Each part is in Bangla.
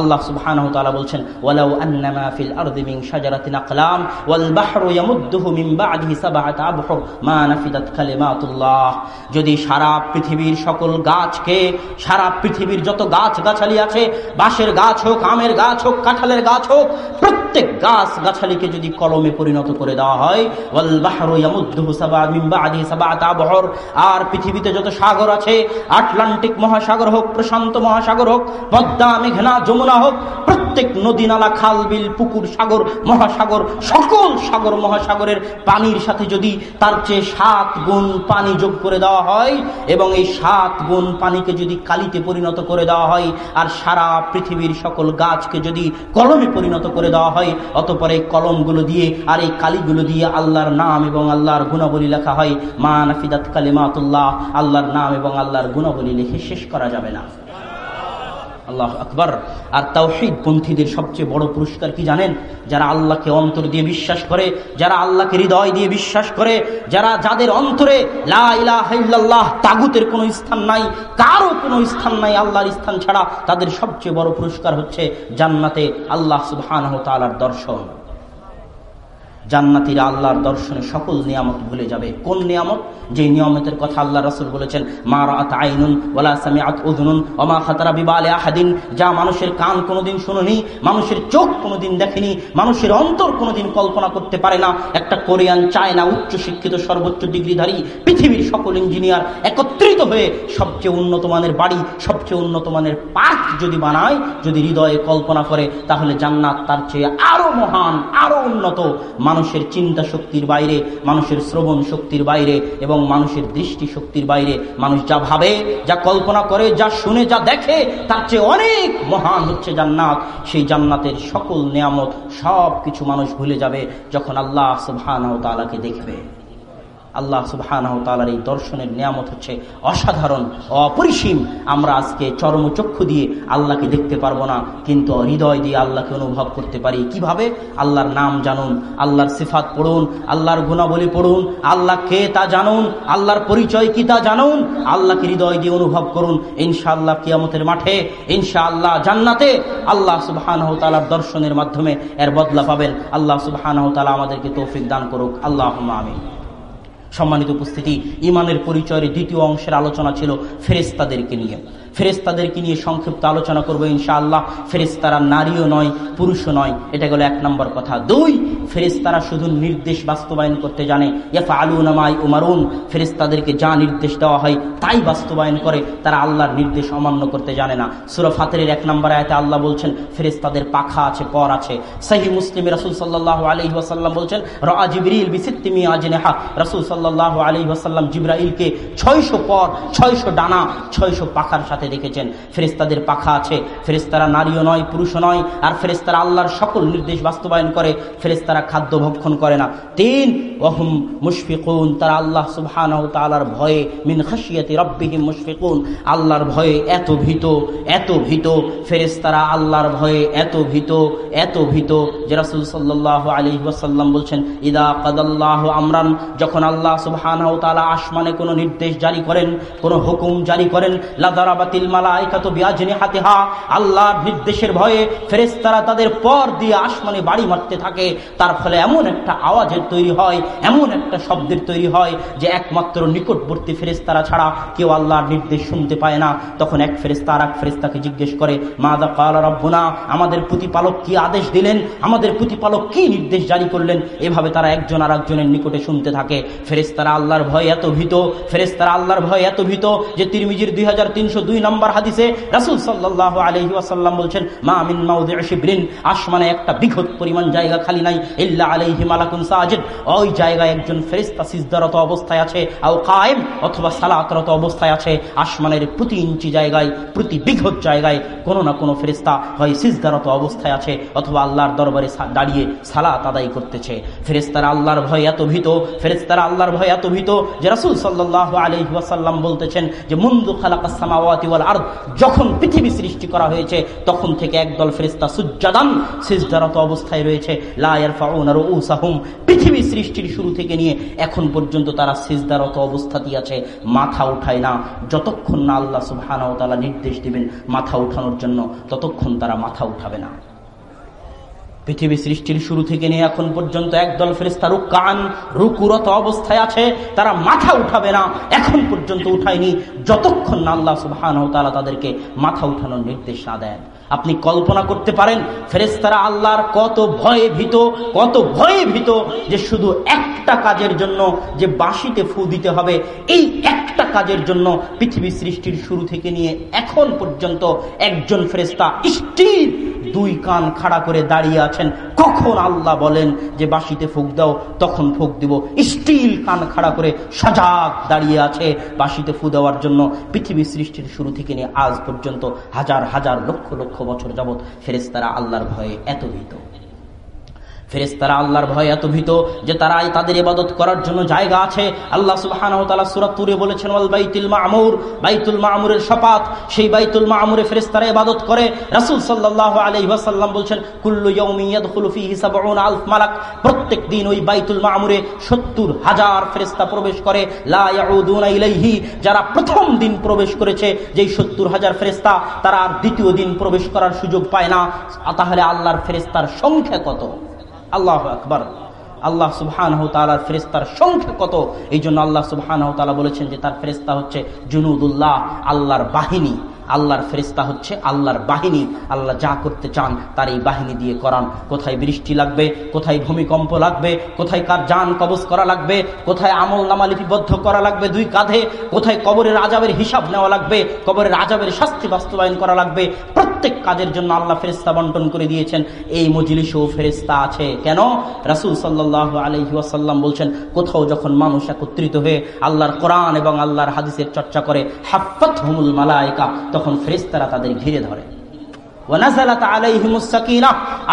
আল্লাহ সুবহানাহু তাআলা বলছেন, ওয়ালাউ আন্নামা ফিল আরদি মিন শাজারাতিন আকলাম ওয়াল বাহরু ইয়ামুদ্দুহু মিন বা'দিহি সাবআত মা নাফিদাত কালিমাতুল্লাহ। যদি সারা পৃথিবীর সকল গাছকে, সারা পৃথিবীর যত গাছ গাছালি আছে, বাঁশের গাছ হোক, আমের গাছ হোক, কাঁঠালের গাছ হোক, প্রত্যেক গাছ গাছালিকে যদি কলমে পরিণত করে দেওয়া হয়, ওয়াল বাহরু ইয়ামুদ্দুহু সাবআ, মিন বা'দিহি সাবআত আবহুর, আর পৃথিবীতে যত সাগর আছে, আটলান্টিক মহাসাগর হোক, প্রশান্ত মহাসাগর হোক পদ্মা মেঘনা, যমুনা হোক, প্রত্যেক নদী নালা খাল, বিল, পুকুর, সাগর, মহাসাগর, সকল সাগর, মহাসাগরের পানির সাথে যদি তার চেয়ে সাত গুণ পানি যোগ করে দেওয়া হয় এবং এই সাত গুণ পানিকে যদি কালিতে পরিণত করে দেওয়া হয় আর সারা পৃথিবীর সকল গাছকে যদি কলমে পরিণত করে দেওয়া হয়, অতপর এই কলমগুলো দিয়ে আর এই কালিগুলো দিয়ে আল্লাহর নাম এবং আল্লাহর গুণাবলী লেখা হয়, মা নাফিদাত কালিমাতুল্লাহ, আল্লাহর নাম এবং আল্লাহর গুণাবলী লিখে শেষ করা যাবে না। আল্লাহ আকবর। আর তাওহিদ পন্থীদের সবচেয়ে বড় পুরস্কার কি জানেন? যারা আল্লাহকে অন্তর দিয়ে বিশ্বাস করে, যারা আল্লাহকে হৃদয় দিয়ে বিশ্বাস করে, যারা যাদের অন্তরে লা ইলাহা ইল্লাল্লাহ তাগুতের কোনো স্থান নাই, কারও কোনো স্থান নাই, আল্লাহর স্থান ছাড়া, তাদের সবচেয়ে বড় পুরস্কার হচ্ছে জান্নাতে আল্লাহ সুবহানাহু তালার দর্শন। জান্নাতিরা আল্লাহর দর্শনে সকল নিয়ামত ভুলে যাবে। কোন নিয়ামত? যে নিয়ামতের কথা আল্লাহ রসুল বলেছেন, মা রাত আইনুন ওলা সামিআত উযুনুন ওমা খাতারা বিবালে আহাদিন। যা মানুষের কান কোনোদিন শুনুনি, মানুষের চোখ কোনোদিন দেখেনি, মানুষের অন্তর কোনোদিন কল্পনা করতে পারে না। একটা কোরিয়ান, চায়না উচ্চ শিক্ষিত, সর্বোচ্চ ডিগ্রিধারী, পৃথিবীর সকল ইঞ্জিনিয়ার একত্রিত হয়ে সবচেয়ে উন্নত মানের বাড়ি, সবচেয়ে উন্নত মানের পার্ক যদি বানায়, যদি হৃদয়ে কল্পনা করে, তাহলে জান্নাত তার চেয়ে আরও মহান, আরও উন্নত। মানুষের চিন্তা শক্তির বাইরে, মানুষের শ্রবণ শক্তির বাইরে এবং মানুষের দৃষ্টি শক্তির বাইরে মানুষ যা ভাবে, যা কল্পনা করে, যা শুনে, যা দেখে, তার চেয়ে অনেক মহান হচ্ছে জান্নাত। সেই জান্নাতের সকল নিয়ামত সব কিছু মানুষ ভুলে যাবে যখন আল্লাহ সুবহানাহু তালাকে দেখবে। আল্লাহ সুবহানাহু তাআলার এই দর্শনের নিয়ামত হচ্ছে অসাধারণ, অপরিসীম। আমরা আজকে চরমচক্ষু দিয়ে আল্লাহকে দেখতে পারব না, কিন্তু হৃদয় দিয়ে আল্লাহকে অনুভব করতে পারি। কীভাবে? আল্লাহর নাম জানুন, আল্লাহর সিফাত পড়ুন, আল্লাহর গুণাবলী পড়ুন, আল্লাহ কে তা জানুন, আল্লাহর পরিচয় কি তা জানুন, আল্লাহকে হৃদয় দিয়ে অনুভব করুন। ইনশাআল্লাহ কিয়ামতের মাঠে, ইনশাআল্লাহ জান্নাতে আল্লাহ সুবহানাহু তাআলার দর্শনের মাধ্যমে এর বদলা পাবেন। আল্লাহ সুবহানাহু তাআলা আমাদেরকে তৌফিক দান করুক। আল্লাহ আমিন। সম্মানিত উপস্থিতি ইমানের পরিচয়ের দ্বিতীয় অংশের আলোচনা ছিল ফেরেস্তাদেরকে নিয়ে। ফেরেস্তাদেরকে নিয়ে সংক্ষিপ্ত আলোচনা করব ইনশাআল্লাহ। ফেরেস্তারা নারীও নয়, পুরুষও নয়। এটা গেল এক নম্বর কথা। দুই ফেরেস্তারা শুধু নির্দেশ বাস্তবায়ন করতে জানে। ইয়াফা আলু নামাই উমারুন ফেরেস্তাদেরকে যা নির্দেশ দেওয়া হয় তাই বাস্তবায়ন করে। তারা আল্লাহর নির্দেশ অমান্য করতে জানে না। সুর ফাতের এক নম্বর আয়তে আল্লাহ বলছেন ফেরেস্তাদের পাখা আছে, পর আছে। সাহি মুসলিম রসুল সাল্লাহ আলি ওয়াসাল্লাম বলছেন রা বিসিত্তিমি আজনেহা। রসুল সাল্লাহ আলি ওয়াসাল্লাম জিব্রাইলকে ছয়শো পর, ছয়শো ডানা, ছয়শো পাখার সাথে সাথে দেখেছেন ফেরেস্তাদের পাখা আছে। ফেরেস্তারা নারীও নয়, পুরুষও নয়। আর ফেরেস্তারা আল্লাহর সকল নির্দেশ বাস্তবায়ন করে। ফেরেস্তারা খাদ্য ভক্ষণ করে না। তিন, ওহম মুশফিকুন, তারা আল্লাহ সুবহান তালার ভয়ে, মিন খাসিয়াতি রব্বিহিম মুশফিকুন। আল্লাহর ভয়ে এত ভীত এত ভীত। ফেরেস্তারা আল্লাহর ভয়ে এত ভীত এত ভীত। যে রাসুল সাল্লাহ আলী ওয়াসাল্লাম বলছেন, ইদা কাদাল্লাহ আমরান যখন আল্লাহ সুবহান তালা আসমানে কোনো নির্দেশ জারি করেন, কোনো হুকুম জারি করেন, লাদারাবাত আল্লাহর নির্দেশের ভয়ে তাদের পর দিয়ে আসমানে বাড়ি মারতে থাকে। তার ফলে এমন একটা আওয়াজের তৈরি হয়, এমন একটা শব্দের তৈরি হয় যে একমাত্র নিকটবর্তী ছাড়া কেউ আল্লাহর নির্দেশ শুনতে পায় না। তখন এক ফেরেস্তা আর এক ফেরেস্তাকে জিজ্ঞেস করে মাদা কাল রব্বনা? আমাদের প্রতিপালক কি আদেশ দিলেন? আমাদের প্রতিপালক কি নির্দেশ জারি করলেন? এভাবে তারা একজন আর একজনের নিকটে শুনতে থাকে। ফেরেস্তারা আল্লাহর ভয় এত ভীত ফেরেস্তারা আল্লাহর ভয় এত ভীত যে তিরমিজির দুই হাজার তিনশো দুই নম্বর হাদিসে রাসুল সাল্লাহ আলহি ওয়াসাল্লাম বলছেন, মা মিন মাউদিন আসমানে একটা বিঘত পরিমাণ জায়গা খালি নাই, ইল্লা আলাইহি মালাকুন সাজিদ। ওই জায়গায় একজন ফেরেস্তা সিজদারত অবস্থায় আছে, আও কায়েম অথবা সালাতরত অবস্থায় আছে। আসমানের প্রতি ইঞ্চি জায়গায়, প্রতি বিঘত জায়গায় কোনো না কোনো ফেরিস্তা হয় সিজদারত অবস্থায় আছে অথবা আল্লাহর দরবারে দাঁড়িয়ে সালাত আদায় করতেছে। ফেরেস্তারা আল্লাহর ভয় এত ভীত ফেরেস্তারা আল্লাহর ভয় এত ভীত যে রাসুল সাল্লাহ আলহি ওয়াসাল্লাম বলতেছেন যে, মুন্দু খালাকাসামাওয়াতি যখন পৃথিবী সৃষ্টি করা হয়েছে, তখন থেকে একদল ফেরিস্তা সিজদারত অবস্থায় রয়েছে। পৃথিবী সৃষ্টির শুরু থেকে নিয়ে এখন পর্যন্ত তারা সিজদারত অবস্থাতেই আছে। মাথা উঠায় না। যতক্ষণ না আল্লাহ নির্দেশ দিবেন মাথা উঠানোর জন্য, ততক্ষণ তারা মাথা উঠাবে না। পৃথিবী সৃষ্টির শুরু থেকে নিয়ে এখন পর্যন্ত একদল ফেরিস্তা রুকান রুকুরত অবস্থায় আছে, তারা মাথা উঠাবে না। এখন পর্যন্ত উঠায়নি। যতক্ষণ না আল্লাহ সুবহান তাদেরকে মাথা উঠানোর নির্দেশ না দেন। আপনি কল্পনা করতে পারেন ফেরেস্তারা আল্লাহর কত ভয়ে ভীত, কত ভয়ে ভীত যে শুধু একটা কাজের জন্য যে বাঁশিতে ফু দিতে হবে, এই একটা কাজের জন্য পৃথিবী সৃষ্টির শুরু থেকে নিয়ে এখন পর্যন্ত একজন ফেরেস্তা স্টিল দুই কান খাড়া করে দাঁড়িয়ে আছেন। কখন আল্লাহ বলেন যে বাঁশিতে ফুক দাও, তখন ফুক দিব। স্টিল কান খাড়া করে সজাগ দাঁড়িয়ে আছে বাঁশিতে ফু দেওয়ার জন্য। পৃথিবী সৃষ্টির শুরু থেকে নিয়ে আজ পর্যন্ত হাজার হাজার লক্ষ লক্ষ বছর যাবৎ ফেরেস্তারা আল্লাহর ভয়ে এত ভীত ফেরেস্তারা আল্লাহর ভয় এত ভীত যে তারা তাদের ইবাদত করার জন্য জায়গা আছে। আল্লাহ সুবাহান সুরাতুরে বলেছেন, ওয়াল বাইতুল মামুর বাইতুল মামুরের শপাত সেই বাইতুল মামুরে ফেরেস্তারা ইবাদত করে। রাসূল সাল্লাল্লাহু আলাইহি ওয়াসাল্লাম বলছেন, কুল্লু সাবউনা আলফ মালাক প্রত্যেক দিন ওই বাইতুল মামুরে 70 হাজার ফেরেশতা প্রবেশ করে। লা ইয়াউদুনা ইলাইহি, যারা প্রথম দিন প্রবেশ করেছে, যেই 70 হাজার ফেরেশতা, তারা আর দ্বিতীয় দিন প্রবেশ করার সুযোগ পায় না। তাহলে আল্লাহর ফেরেস্তার সংখ্যা কত? আল্লাহ আকবর। আল্লাহ সুবহান ফেরেস্তার সংখ্যা কত? এই জন্য আল্লাহ সুবহান বলেছেন যে তার ফেরেস্তা হচ্ছে জুনুদুল্লাহ, আল্লাহর বাহিনী। আল্লাহর ফেরিস্তা হচ্ছে আল্লাহর বাহিনী। আল্লাহ যা করতে চান তার এই বাহিনী দিয়ে করান। কোথায় বৃষ্টি লাগবে? কোথায় ভূমিকম্প লাগবে? কোথায় কার যান কবজ করা লাগবে? কোথায় আমল নামা লিপিবদ্ধ করা লাগবে দুই কাঁধে? কোথায় কবরের আজাবের হিসাব নেওয়া লাগবে? কবরের আজাবের শাস্তি বাস্তবায়ন করা লাগবে? প্রত্যেক কাজের জন্য আল্লাহ ফেরিস্তা বন্টন করে দিয়েছেন। এই মজলিসও ফেরিস্তা আছে। কেন? রাসুল সাল্লাহ আলহি ওয়াসাল্লাম বলছেন, কোথাও যখন মানুষ একত্রিত হয়ে আল্লাহর কোরআন এবং আল্লাহর হাদিসের চর্চা করে হাফাত হুমুল মালায়িকা, তখন ফেরিস্তারা তাদের ঘিরে ধরে।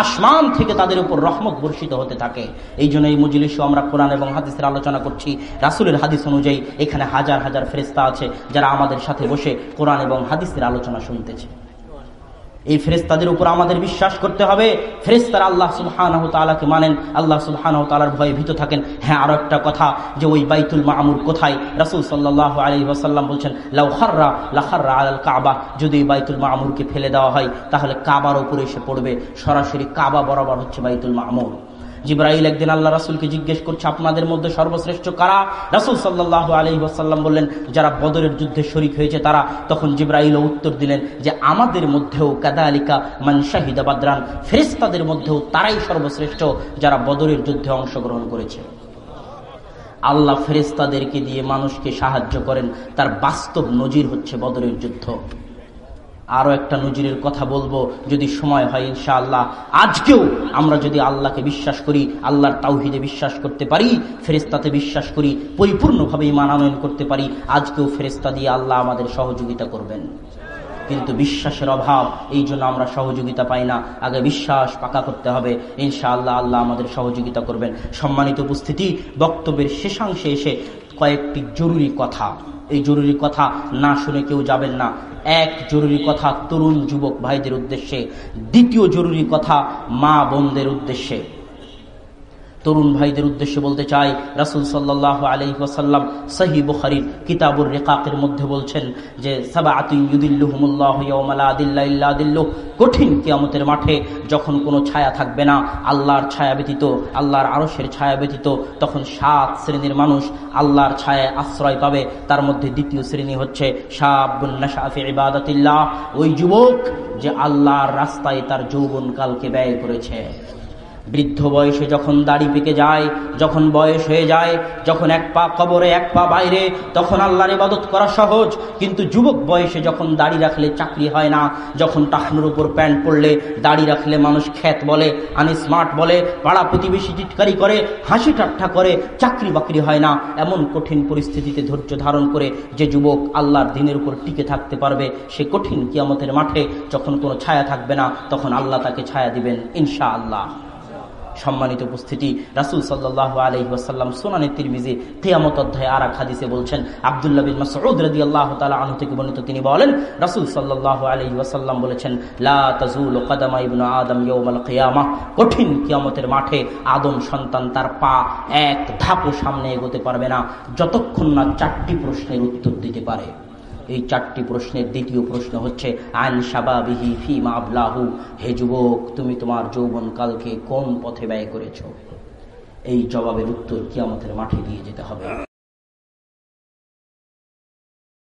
আসমান থেকে তাদের উপর রহমত বর্ষিত হতে থাকে। এই জন্য এই মজলিস আমরা কোরআন এবং হাদিসের আলোচনা করছি। রাসুলের হাদিস অনুযায়ী এখানে হাজার হাজার ফেরিস্তা আছে, যারা আমাদের সাথে বসে কোরআন এবং হাদিসের আলোচনা শুনতেছে। এই ফেরেস্তাদের উপর আমাদের বিশ্বাস করতে হবে। ফেরেস্তারা আল্লাহ সুলহানাহ তালাকে মানেন। আল্লাহ সুলহানাহ তালার ভয়ে ভীত থাকেন। হ্যাঁ আরও একটা কথা যে ওই বাইতুল মামুর কোথায়? রাসুল সাল্লাহ আলী ওয়াসাল্লাম বলছেন লাউহাররা লাহাররা আল কাবা। যদি বাইতুল মামুরকে ফেলে দেওয়া হয়, তাহলে কাবার উপরে এসে পড়বে। সরাসরি কাবা বরাবর হচ্ছে বাইতুল মামুর। জিব্রাইল একদিন আল্লাহ রাসুলকে জিজ্ঞেস করছে, আপনাদের মধ্যে সর্বশ্রেষ্ঠ কারা? রাসুল সাল্লাহ আলি ওয়াসাল্লাম বললেন, যারা বদরের যুদ্ধে শরিক হয়েছে তারা। তখন জিব্রাইল উত্তর দিলেন যে, আমাদের মধ্যেও কাদা আলিকা মান শাহিদা বাদরান ফেরিস্তাদের মধ্যেও তারাই সর্বশ্রেষ্ঠ যারা বদরের যুদ্ধে অংশগ্রহণ করেছে। আল্লাহ ফেরিস্তাদেরকে দিয়ে মানুষকে সাহায্য করেন, তার বাস্তব নজির হচ্ছে বদরের যুদ্ধ। আরও একটা নজিরের কথা বলব, যদি সময় হয় ইনশাআল্লাহ। আজকেও আমরা যদি আল্লাহকে বিশ্বাস করি, আল্লাহর তাওহিদে বিশ্বাস করতে পারি ফেরেস্তাতে বিশ্বাস করি, পরিপূর্ণভাবে মানানয়ন করতে পারি, আজকেও ফেরেস্তা দিয়ে আল্লাহ আমাদের সহযোগিতা করবেন। কিন্তু বিশ্বাসের অভাব, এই জন্য আমরা সহযোগিতা পাই না। আগে বিশ্বাস পাকা করতে হবে, ইনশাআল্লাহ আল্লাহ আমাদের সহযোগিতা করবেন। সম্মানিত উপস্থিতি, বক্তব্যের শেষাংশে এসে কয়েকটি জরুরি কথা। এই জরুরি কথা না শুনে কেউ যাবেন না। এক জরুরি কথা তরুণ যুবক ভাইদের উদ্দেশ্যে দ্বিতীয় জরুরি কথা মা বোনদের উদ্দেশ্যে। তরুণ ভাইদের উদ্দেশ্যে বলতে চাই, রাসুল সাল্লাহ আলহি ওসাল্লাম সহি বুখারির কিতাবুর রেকাকের মধ্যে বলছেন যে কঠিন কিয়ামতের মাঠে যখন কোনো ছায়া থাকবে না, আল্লাহর ছায়া ব্যতীত, আল্লাহর আরসের ছায়া ব্যতীত, তখন সাত শ্রেণির মানুষ আল্লাহর ছায়ায় আশ্রয় পাবে। তার মধ্যে দ্বিতীয় শ্রেণি হচ্ছে ইবাদতিল্লাহ। ওই যুবক যে আল্লাহর রাস্তায় তার যৌবনকালকে ব্যয় করেছে। বৃদ্ধ বয়সে যখন দাড়ি পেকে যায়, যখন বয়স হয়ে যায়, যখন এক পা কবরে, এক পা বাইরে, তখন আল্লাহর ইবাদত করা সহজ। কিন্তু যুবক বয়সে যখন দাড়ি রাখলে চাকরি হয় না, যখন টাকনুর উপর প্যান্ট পরলে দাড়ি রাখলে মানুষ খ্যাত বলে, আনি স্মার্ট বলে, পাড়া প্রতিবেশী চিৎকারি করে, হাসি ঠাট্টা করে, চাকরি বাকরি হয় না। এমন কঠিন পরিস্থিতিতে ধৈর্য ধারণ করে যে যুবক আল্লাহর দিনের উপর টিকে থাকতে পারবে, সে কঠিন কিয়ামতের মাঠে যখন কোনো ছায়া থাকবে না, তখন আল্লাহ তাকে ছায়া দিবেন ইনশা আল্লাহ সম্মানিত উপস্থিতি। রাসুল সাল্লাহ আলহি ওয়াসাল্লাম সোনানি তিরমিজি কেয়ামত অধ্যায় আর এক হাদিসে বলছেন, আবদুল্লাহ বিন মাসউদ রাদিয়াল্লাহু তাআলা আনহু থেকে বর্ণিত তিনি বলেন, রাসূল সাল্লাল্লাহু আলাইহি ওয়াসাল্লাম বলেছেন, লা আদম ইয়াউমাল কিয়ামাহ কঠিন কিয়ামতের মাঠে আদম সন্তান তার পা এক ধাপও সামনে এগোতে পারবে না, যতক্ষণ না চারটি প্রশ্নের উত্তর দিতে পারে। এই চারটি প্রশ্নের দ্বিতীয় প্রশ্ন হচ্ছে আইন সাবাবিহি ফি মাবলাহু হে যুবক, তুমি তোমার যৌবন কালকে কোন পথে ব্যয় করেছ? এই জবাবের উত্তর কিয়ামতের মাঠে দিয়ে যেতে হবে।